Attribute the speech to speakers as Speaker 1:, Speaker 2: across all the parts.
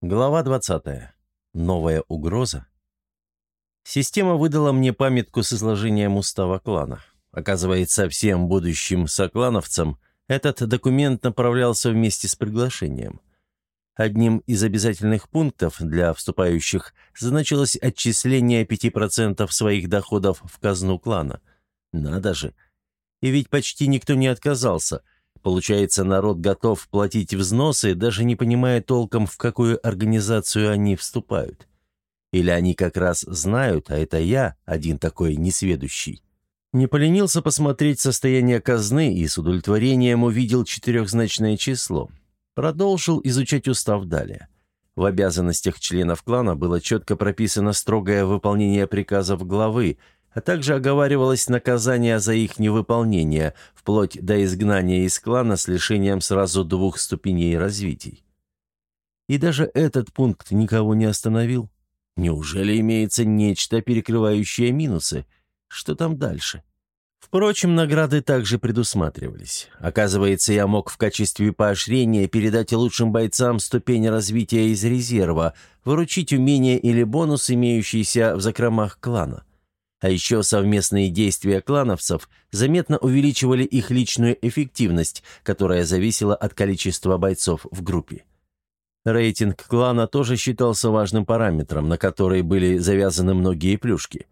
Speaker 1: Глава 20. Новая угроза. Система выдала мне памятку с изложением устава клана. Оказывается, всем будущим соклановцам этот документ направлялся вместе с приглашением. Одним из обязательных пунктов для вступающих значилось отчисление 5% своих доходов в казну клана. Надо же. И ведь почти никто не отказался – Получается, народ готов платить взносы, даже не понимая толком, в какую организацию они вступают. Или они как раз знают, а это я, один такой несведущий. Не поленился посмотреть состояние казны и с удовлетворением увидел четырехзначное число. Продолжил изучать устав далее. В обязанностях членов клана было четко прописано строгое выполнение приказов главы – а также оговаривалось наказание за их невыполнение, вплоть до изгнания из клана с лишением сразу двух ступеней развитий. И даже этот пункт никого не остановил. Неужели имеется нечто, перекрывающее минусы? Что там дальше? Впрочем, награды также предусматривались. Оказывается, я мог в качестве поощрения передать лучшим бойцам ступень развития из резерва, выручить умения или бонус, имеющийся в закромах клана. А еще совместные действия клановцев заметно увеличивали их личную эффективность, которая зависела от количества бойцов в группе. Рейтинг клана тоже считался важным параметром, на который были завязаны многие плюшки.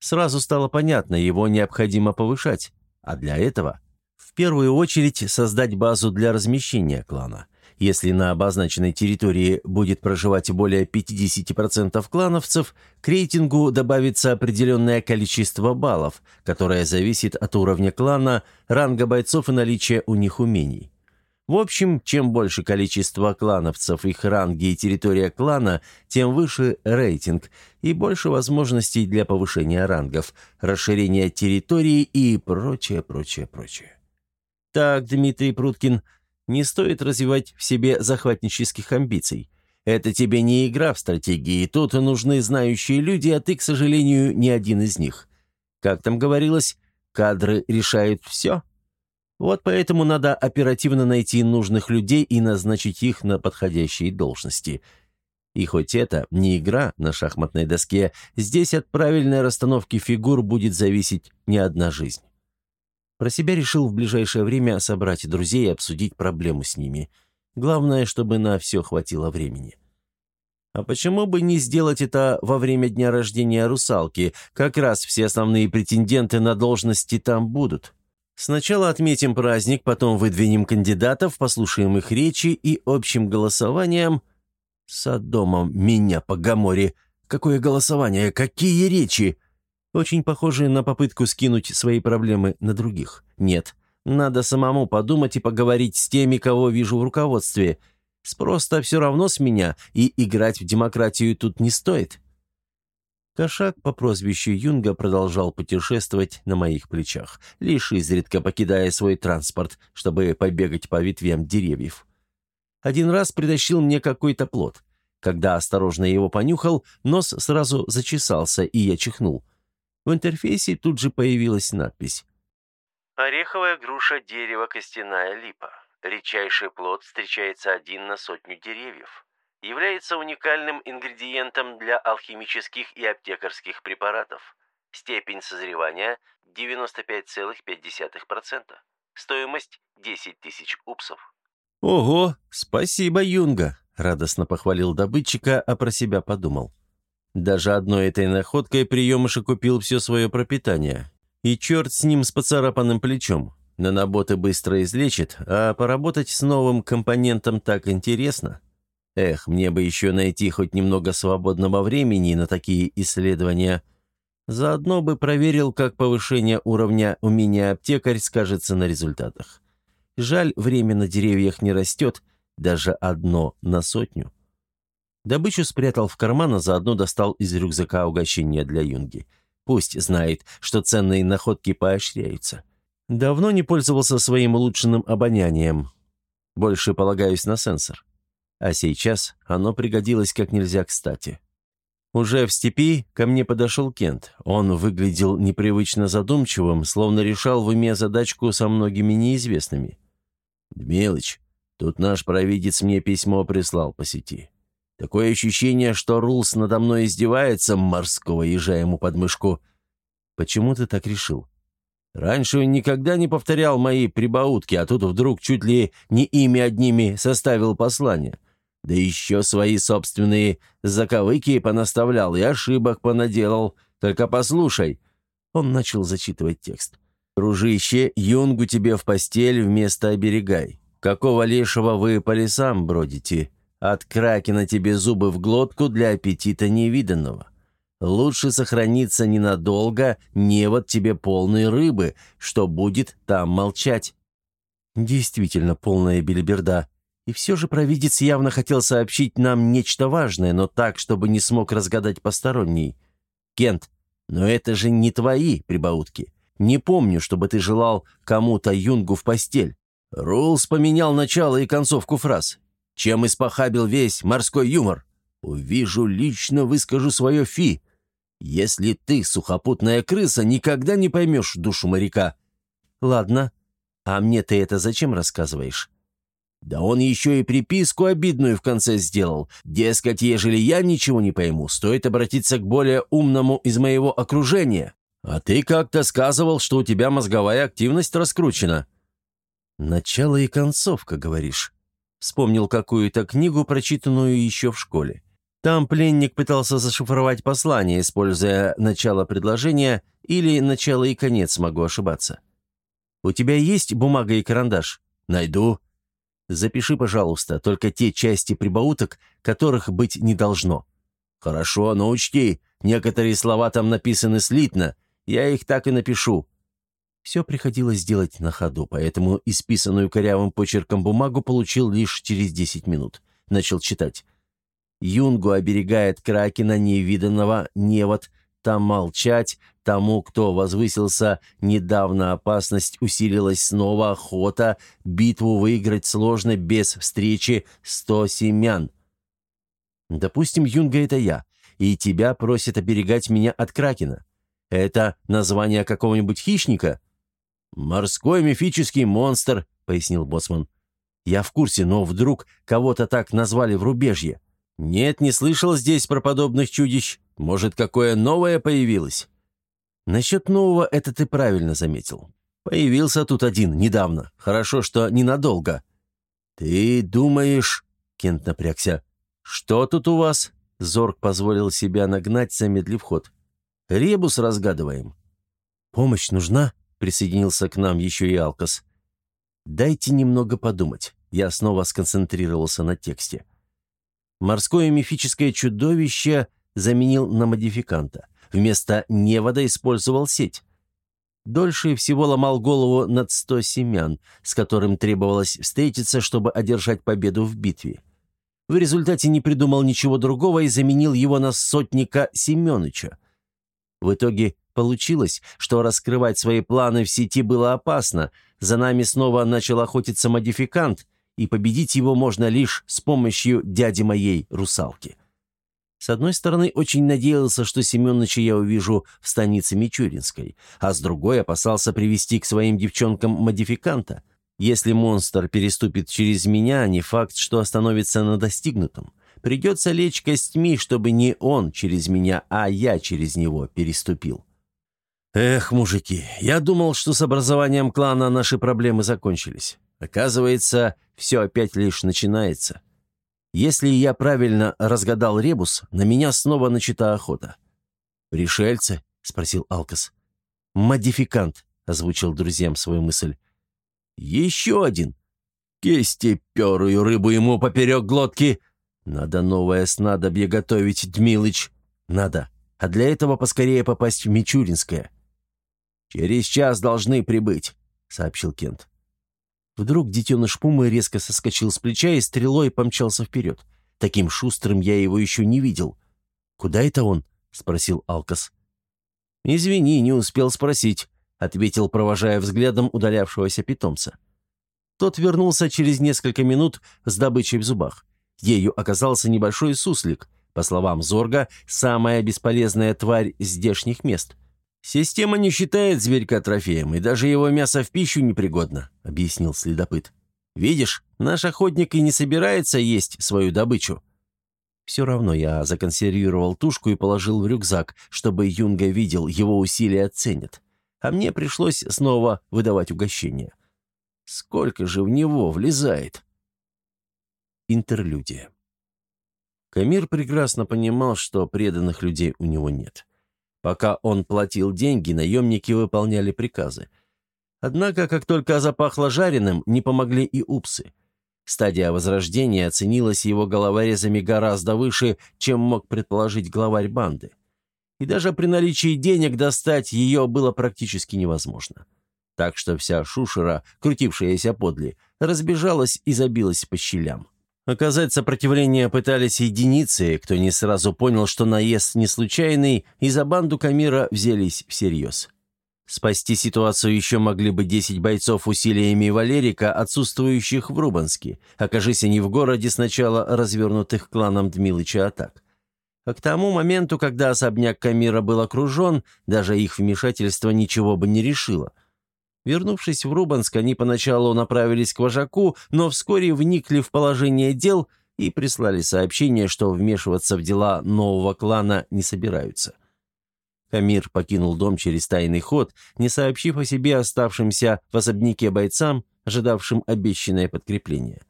Speaker 1: Сразу стало понятно, его необходимо повышать, а для этого в первую очередь создать базу для размещения клана – если на обозначенной территории будет проживать более 50% клановцев, к рейтингу добавится определенное количество баллов, которое зависит от уровня клана, ранга бойцов и наличия у них умений. В общем, чем больше количество клановцев, их ранги и территория клана, тем выше рейтинг и больше возможностей для повышения рангов, расширения территории и прочее, прочее, прочее. Так, Дмитрий Пруткин – не стоит развивать в себе захватнических амбиций. Это тебе не игра в стратегии, тут нужны знающие люди, а ты, к сожалению, не один из них. Как там говорилось, кадры решают все. Вот поэтому надо оперативно найти нужных людей и назначить их на подходящие должности. И хоть это не игра на шахматной доске, здесь от правильной расстановки фигур будет зависеть не одна жизнь. Про себя решил в ближайшее время собрать друзей и обсудить проблему с ними. Главное, чтобы на все хватило времени. А почему бы не сделать это во время дня рождения русалки? Как раз все основные претенденты на должности там будут. Сначала отметим праздник, потом выдвинем кандидатов, послушаем их речи и общим голосованием... Содомом меня по Гаморе! Какое голосование? Какие речи? Очень похоже на попытку скинуть свои проблемы на других. Нет, надо самому подумать и поговорить с теми, кого вижу в руководстве. Спрос-то все равно с меня, и играть в демократию тут не стоит. Кошак по прозвищу Юнга продолжал путешествовать на моих плечах, лишь изредка покидая свой транспорт, чтобы побегать по ветвям деревьев. Один раз притащил мне какой-то плод. Когда осторожно его понюхал, нос сразу зачесался, и я чихнул – в интерфейсе тут же появилась надпись.
Speaker 2: «Ореховая груша, дерево, костяная липа. Редчайший плод встречается один на сотню деревьев. Является уникальным ингредиентом для алхимических и аптекарских препаратов. Степень созревания 95,5%. Стоимость 10 тысяч упсов».
Speaker 1: «Ого, спасибо, Юнга!» — радостно похвалил добытчика, а про себя подумал. Даже одной этой находкой приемыша купил все свое пропитание. И черт с ним с поцарапанным плечом. Наноботы быстро излечит, а поработать с новым компонентом так интересно. Эх, мне бы еще найти хоть немного свободного времени на такие исследования. Заодно бы проверил, как повышение уровня умения аптекарь скажется на результатах. Жаль, время на деревьях не растет, даже одно на сотню. Добычу спрятал в карман, а заодно достал из рюкзака угощение для юнги. Пусть знает, что ценные находки поощряются. Давно не пользовался своим улучшенным обонянием. Больше полагаюсь на сенсор. А сейчас оно пригодилось как нельзя кстати. Уже в степи ко мне подошел Кент. Он выглядел непривычно задумчивым, словно решал в уме задачку со многими неизвестными. «Дмелыч, тут наш провидец мне письмо прислал по сети. Такое ощущение, что Рулс надо мной издевается, морского ежа ему под мышку. Почему ты так решил? Раньше никогда не повторял мои прибаутки, а тут вдруг чуть ли не ими одними составил послание. Да еще свои собственные заковыки понаставлял и ошибок понаделал. Только послушай. Он начал зачитывать текст. «Дружище, юнгу тебе в постель вместо оберегай. Какого лешего вы по лесам бродите? От кракена тебе зубы в глотку для аппетита невиданного. Лучше сохраниться ненадолго, не вот тебе полной рыбы, что будет там молчать». Действительно полная белиберда. И все же провидец явно хотел сообщить нам нечто важное, но так, чтобы не смог разгадать посторонний. «Кент, но это же не твои прибаутки. Не помню, чтобы ты желал кому-то юнгу в постель». Рулс поменял начало и концовку фраз. «Чем испохабил весь морской юмор? Увижу, лично выскажу свое фи. Если ты, сухопутная крыса, никогда не поймешь душу моряка». «Ладно. А мне ты это зачем рассказываешь?» Да он еще и приписку обидную в конце сделал. Дескать, ежели я ничего не пойму, стоит обратиться к более умному из моего окружения. А ты как-то сказывал, что у тебя мозговая активность раскручена. Начало и концовка, говоришь. Вспомнил какую-то книгу, прочитанную еще в школе. Там пленник пытался зашифровать послание, используя начало предложения или начало и конец, могу ошибаться. «У тебя есть бумага и карандаш?» «Найду», Запиши, пожалуйста, только те части прибауток, которых быть не должно». «Хорошо, но учти, некоторые слова там написаны слитно. Я их так и напишу». Все приходилось делать на ходу, поэтому исписанную корявым почерком бумагу получил лишь через десять минут. Начал читать. «Юнгу оберегает Кракена невиданного невод, там молчать, Тому, кто возвысился недавно, опасность усилилась снова, охота, битву выиграть сложно без встречи сто семян. Допустим, Юнга — это я, и тебя просит оберегать меня от Кракена. Это название какого-нибудь хищника? «Морской мифический монстр», — пояснил Боцман. «Я в курсе, но вдруг кого-то так назвали в рубежье. Нет, не слышал здесь про подобных чудищ. Может, какое новое появилось?» Насчет нового это ты правильно заметил. Появился тут один недавно. Хорошо, что ненадолго. Ты думаешь... Кент напрягся. «Что тут у вас?» Зорг позволил себя нагнать, замедлив ход. «Ребус разгадываем». «Помощь нужна?» — присоединился к нам еще и Алкас. «Дайте немного подумать». Я снова сконцентрировался на тексте. Морское мифическое чудовище заменил на модификанта. Вместо невода использовал сеть. Дольше всего ломал голову над сто семян, с которым требовалось встретиться, чтобы одержать победу в битве. В результате не придумал ничего другого и заменил его на сотника Семеныча. В итоге получилось, что раскрывать свои планы в сети было опасно, за нами снова начал охотиться модификант, и победить его можно лишь с помощью дяди моей русалки. С одной стороны, очень надеялся, что Семеновича я увижу в станице Мичуринской, а с другой опасался привести к своим девчонкам модификанта. Если монстр переступит через меня, не факт, что остановится на достигнутом. Придется лечь костьми, чтобы не он через меня, а я через него переступил. Эх, мужики, я думал, что с образованием клана наши проблемы закончились. Оказывается, все опять лишь начинается. Если я правильно разгадал ребус, на меня снова начата охота. «Пришельцы?» — спросил Алкас. «Модификант», — озвучил друзьям свою мысль. «Еще один. Кисти перую рыбу ему поперек глотки. Надо новое снадобье готовить, Дмилыч. Надо. А для этого поскорее попасть в Мичуринское». «Через час должны прибыть», — сообщил Кент. Вдруг детеныш пумы резко соскочил с плеча и стрелой помчался вперед. Таким шустрым я его еще не видел. «Куда это он?» — спросил Алкас. «Извини, не успел спросить», — ответил, провожая взглядом удалявшегося питомца. Тот вернулся через несколько минут с добычей в зубах. Ею оказался небольшой суслик, по словам Зорга, самая бесполезная тварь здешних мест — «Система не считает зверька трофеем, и даже его мясо в пищу непригодно», — объяснил следопыт. «Видишь, наш охотник и не собирается есть свою добычу». Все равно я законсервировал тушку и положил в рюкзак, чтобы Юнга видел, его усилия оценят. А мне пришлось снова выдавать угощение. Сколько же в него влезает? Интерлюдия. Камир прекрасно понимал, что преданных людей у него нет. Пока он платил деньги, наемники выполняли приказы. Однако, как только запахло жареным, не помогли и упсы. Стадия возрождения оценилась его головорезами гораздо выше, чем мог предположить главарь банды. И даже при наличии денег достать ее было практически невозможно. Так что вся шушера, крутившаяся подле, разбежалась и забилась по щелям. Оказать сопротивление пытались единицы, кто не сразу понял, что наезд не случайный, и за банду Камира взялись всерьез. Спасти ситуацию еще могли бы 10 бойцов усилиями Валерика, отсутствующих в Рубанске, окажись они в городе сначала развернутых кланом Дмилыча атак. А к тому моменту, когда особняк Камира был окружен, даже их вмешательство ничего бы не решило. Вернувшись в Рубанск, они поначалу направились к вожаку, но вскоре вникли в положение дел и прислали сообщение, что вмешиваться в дела нового клана не собираются. Камир покинул дом через тайный ход, не сообщив о себе оставшимся в особняке бойцам, ожидавшим обещанное подкрепление.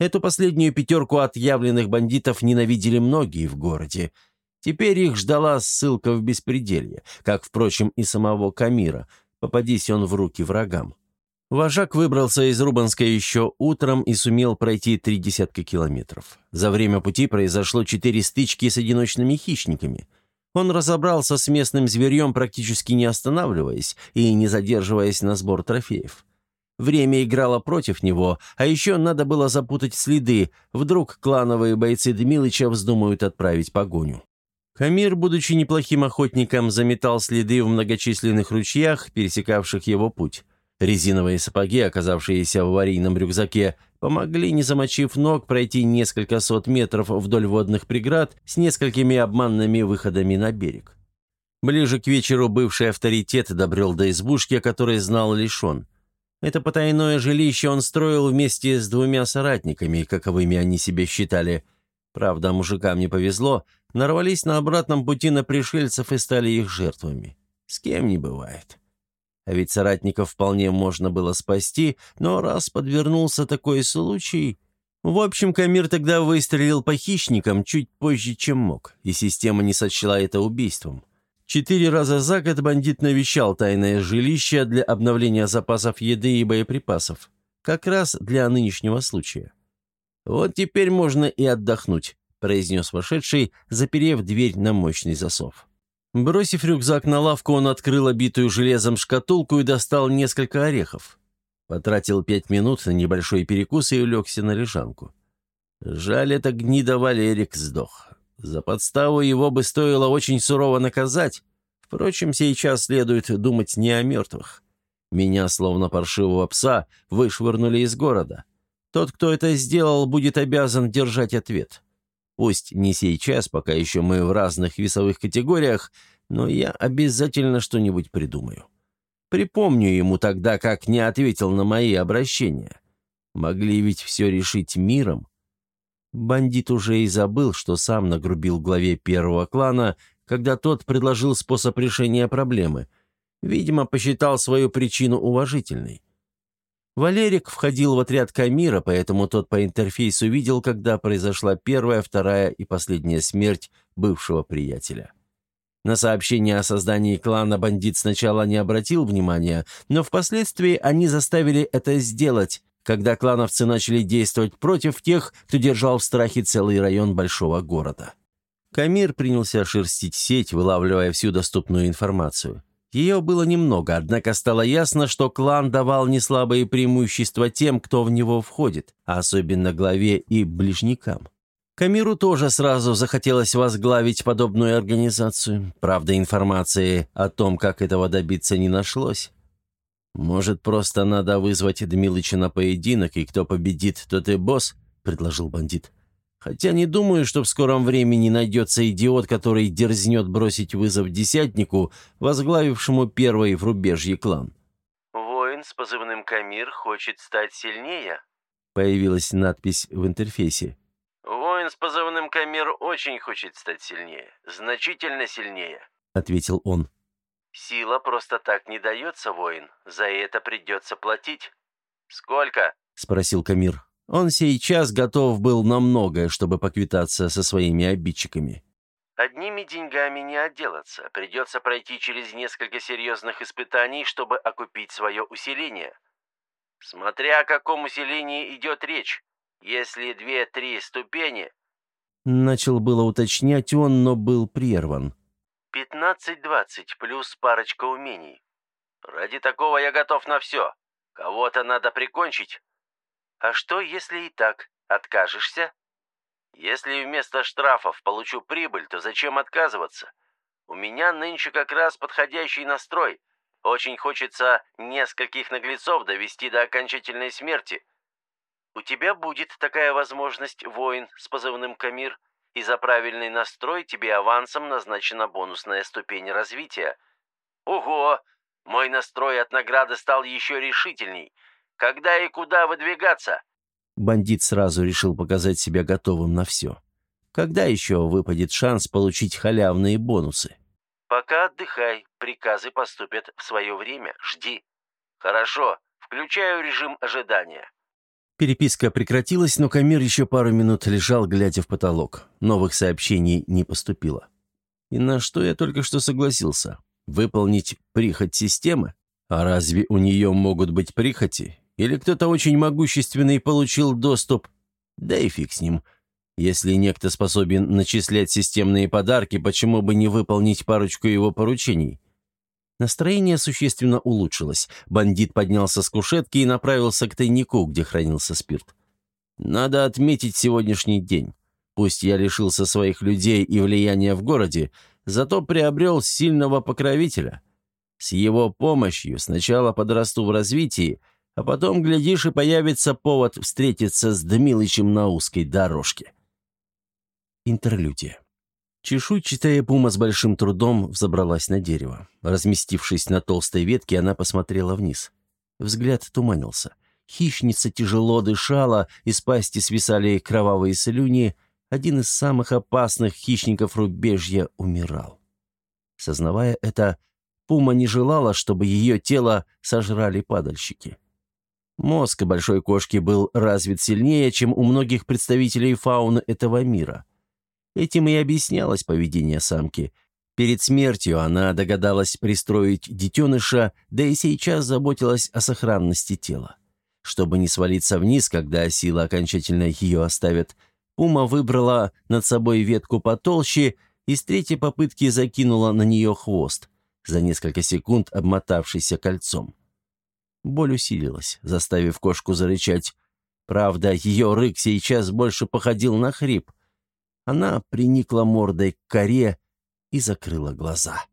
Speaker 1: Эту последнюю пятерку отъявленных бандитов ненавидели многие в городе. Теперь их ждала ссылка в беспределье, как, впрочем, и самого Камира, попадись он в руки врагам. Вожак выбрался из Рубанска еще утром и сумел пройти три десятка километров. За время пути произошло четыре стычки с одиночными хищниками – он разобрался с местным зверьем, практически не останавливаясь и не задерживаясь на сбор трофеев. Время играло против него, а еще надо было запутать следы, вдруг клановые бойцы Дмилыча вздумают отправить погоню. Хамир, будучи неплохим охотником, заметал следы в многочисленных ручьях, пересекавших его путь. Резиновые сапоги, оказавшиеся в аварийном рюкзаке, помогли, не замочив ног, пройти несколько сот метров вдоль водных преград с несколькими обманными выходами на берег. Ближе к вечеру бывший авторитет добрел до избушки, о которой знал лишь он. Это потайное жилище он строил вместе с двумя соратниками, каковыми они себя считали. Правда, мужикам не повезло, нарвались на обратном пути на пришельцев и стали их жертвами. С кем не бывает. А ведь соратников вполне можно было спасти, но раз подвернулся такой случай... В общем, Камир тогда выстрелил по хищникам чуть позже, чем мог, и система не сочла это убийством. Четыре раза за год бандит навещал тайное жилище для обновления запасов еды и боеприпасов. Как раз для нынешнего случая. «Вот теперь можно и отдохнуть», — произнес вошедший, заперев дверь на мощный засов. Бросив рюкзак на лавку, он открыл обитую железом шкатулку и достал несколько орехов. Потратил пять минут на небольшой перекус и улегся на лежанку. Жаль, это гнида Валерик сдох. За подставу его бы стоило очень сурово наказать. Впрочем, сейчас следует думать не о мертвых. Меня, словно паршивого пса, вышвырнули из города. Тот, кто это сделал, будет обязан держать ответ. Пусть не сейчас, пока еще мы в разных весовых категориях, но я обязательно что-нибудь придумаю. Припомню ему тогда, как не ответил на мои обращения. Могли ведь все решить миром. Бандит уже и забыл, что сам нагрубил главе первого клана, когда тот предложил способ решения проблемы. Видимо, посчитал свою причину уважительной. Валерик входил в отряд Камира, поэтому тот по интерфейсу видел, когда произошла первая, вторая и последняя смерть бывшего приятеля. На сообщение о создании клана бандит сначала не обратил внимания, но впоследствии они заставили это сделать, когда клановцы начали действовать против тех, кто держал в страхе целый район большого города. Камир принялся шерстить сеть, вылавливая всю доступную информацию. Ее было немного, однако стало ясно, что клан давал неслабые преимущества тем, кто в него входит, а особенно главе и ближникам. Камиру тоже сразу захотелось возглавить подобную организацию. Правда, информации о том, как этого добиться, не нашлось. «Может, просто надо вызвать Дмилыча на поединок, и кто победит, тот и босс?» — предложил бандит. Хотя не думаю, что в скором времени найдется идиот, который дерзнет бросить вызов десятнику, возглавившему первый в рубежье клан.
Speaker 2: «Воин с позывным Камир хочет стать сильнее?»
Speaker 1: Появилась надпись в интерфейсе.
Speaker 2: «Воин с позывным Камир очень хочет стать сильнее, значительно сильнее», —
Speaker 1: ответил он.
Speaker 2: «Сила просто так не дается, воин, за это придется платить». «Сколько?»
Speaker 1: — спросил Камир. Он сейчас готов был на многое, чтобы поквитаться со своими обидчиками.
Speaker 2: «Одними деньгами не отделаться. Придется пройти через несколько серьезных испытаний, чтобы окупить свое усиление. Смотря о каком усилении идет речь. Если две-три ступени...»
Speaker 1: Начал было уточнять он, но был прерван.
Speaker 2: «Пятнадцать-двадцать плюс парочка умений. Ради такого я готов на все. Кого-то надо прикончить, а что, если и так? Откажешься? Если вместо штрафов получу прибыль, то зачем отказываться? У меня нынче как раз подходящий настрой. Очень хочется нескольких наглецов довести до окончательной смерти. У тебя будет такая возможность, воин с позывным Камир, и за правильный настрой тебе авансом назначена бонусная ступень развития. Ого! Мой настрой от награды стал еще решительней — когда и куда выдвигаться?»
Speaker 1: Бандит сразу решил показать себя готовым на все. Когда еще выпадет шанс получить халявные бонусы?
Speaker 2: «Пока отдыхай, приказы поступят в свое время, жди». «Хорошо, включаю режим ожидания».
Speaker 1: Переписка прекратилась, но Камир еще пару минут лежал, глядя в потолок. Новых сообщений не поступило. И на что я только что согласился? Выполнить прихоть системы? А разве у нее могут быть прихоти? Или кто-то очень могущественный получил доступ? Да и фиг с ним. Если некто способен начислять системные подарки, почему бы не выполнить парочку его поручений? Настроение существенно улучшилось. Бандит поднялся с кушетки и направился к тайнику, где хранился спирт. Надо отметить сегодняшний день. Пусть я лишился своих людей и влияния в городе, зато приобрел сильного покровителя. С его помощью сначала подрасту в развитии, а потом, глядишь, и появится повод встретиться с Дмилычем на узкой дорожке. Интерлюдия. Чешуйчатая пума с большим трудом взобралась на дерево. Разместившись на толстой ветке, она посмотрела вниз. Взгляд туманился. Хищница тяжело дышала, из пасти свисали кровавые слюни. Один из самых опасных хищников рубежья умирал. Сознавая это, пума не желала, чтобы ее тело сожрали падальщики. Мозг большой кошки был развит сильнее, чем у многих представителей фауны этого мира. Этим и объяснялось поведение самки. Перед смертью она догадалась пристроить детеныша, да и сейчас заботилась о сохранности тела. Чтобы не свалиться вниз, когда сила окончательно ее оставит, Пума выбрала над собой ветку потолще и с третьей попытки закинула на нее хвост, за несколько секунд обмотавшийся кольцом. Боль усилилась, заставив кошку зарычать. Правда, ее рык сейчас больше походил на хрип. Она приникла мордой к коре и закрыла глаза.